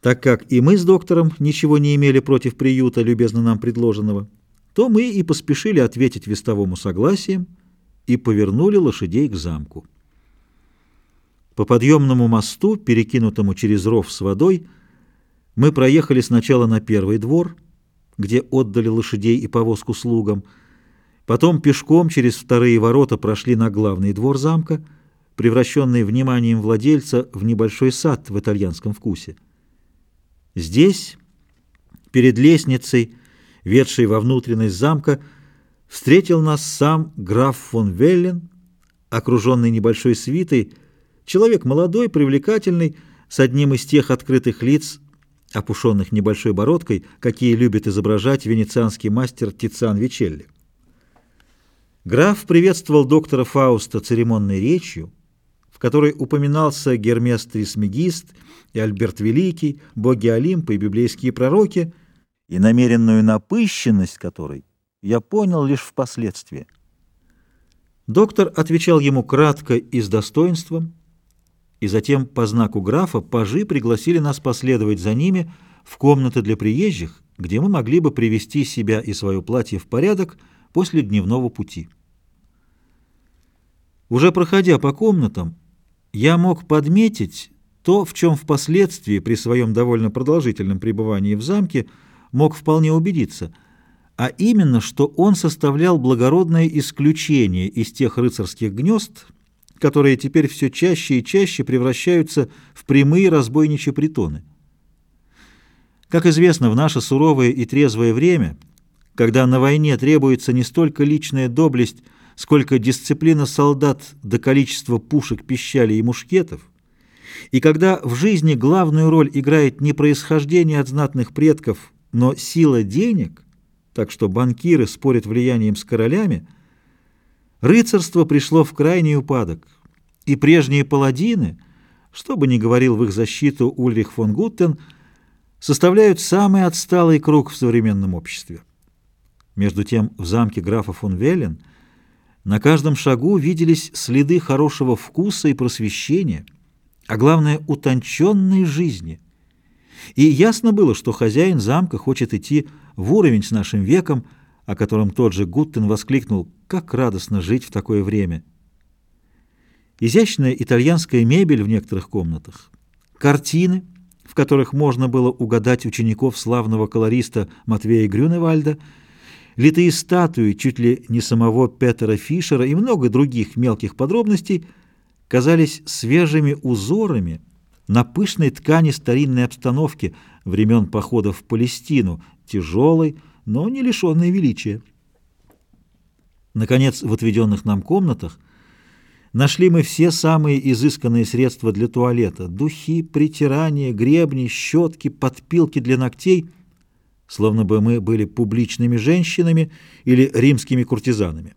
Так как и мы с доктором ничего не имели против приюта, любезно нам предложенного, то мы и поспешили ответить вестовому согласием и повернули лошадей к замку. По подъемному мосту, перекинутому через ров с водой, мы проехали сначала на первый двор, где отдали лошадей и повозку слугам, потом пешком через вторые ворота прошли на главный двор замка, превращенный вниманием владельца в небольшой сад в итальянском вкусе. Здесь, перед лестницей, ведшей во внутренность замка, встретил нас сам граф фон Веллен, окруженный небольшой свитой, человек молодой, привлекательный, с одним из тех открытых лиц, опушенных небольшой бородкой, какие любит изображать венецианский мастер Тициан Вечелли. Граф приветствовал доктора Фауста церемонной речью, которой упоминался Гермес Трисмегист и Альберт Великий, боги Олимпа и библейские пророки, и намеренную напыщенность которой я понял лишь впоследствии. Доктор отвечал ему кратко и с достоинством, и затем по знаку графа пажи пригласили нас последовать за ними в комнаты для приезжих, где мы могли бы привести себя и свое платье в порядок после дневного пути. Уже проходя по комнатам, я мог подметить то, в чем впоследствии при своем довольно продолжительном пребывании в замке мог вполне убедиться, а именно, что он составлял благородное исключение из тех рыцарских гнезд, которые теперь все чаще и чаще превращаются в прямые разбойничьи притоны. Как известно, в наше суровое и трезвое время, когда на войне требуется не столько личная доблесть, сколько дисциплина солдат до количества пушек, пищали и мушкетов, и когда в жизни главную роль играет не происхождение от знатных предков, но сила денег, так что банкиры спорят влиянием с королями, рыцарство пришло в крайний упадок, и прежние паладины, что бы ни говорил в их защиту Ульрих фон Гуттен, составляют самый отсталый круг в современном обществе. Между тем в замке графа фон Веллен – на каждом шагу виделись следы хорошего вкуса и просвещения, а главное – утонченной жизни. И ясно было, что хозяин замка хочет идти в уровень с нашим веком, о котором тот же Гуттен воскликнул «Как радостно жить в такое время!» Изящная итальянская мебель в некоторых комнатах, картины, в которых можно было угадать учеников славного колориста Матвея Грюневальда – литые статуи чуть ли не самого Петера Фишера и много других мелких подробностей казались свежими узорами на пышной ткани старинной обстановки времен походов в Палестину, тяжелой, но не лишенной величия. Наконец, в отведенных нам комнатах нашли мы все самые изысканные средства для туалета – духи, притирания, гребни, щетки, подпилки для ногтей – словно бы мы были публичными женщинами или римскими куртизанами.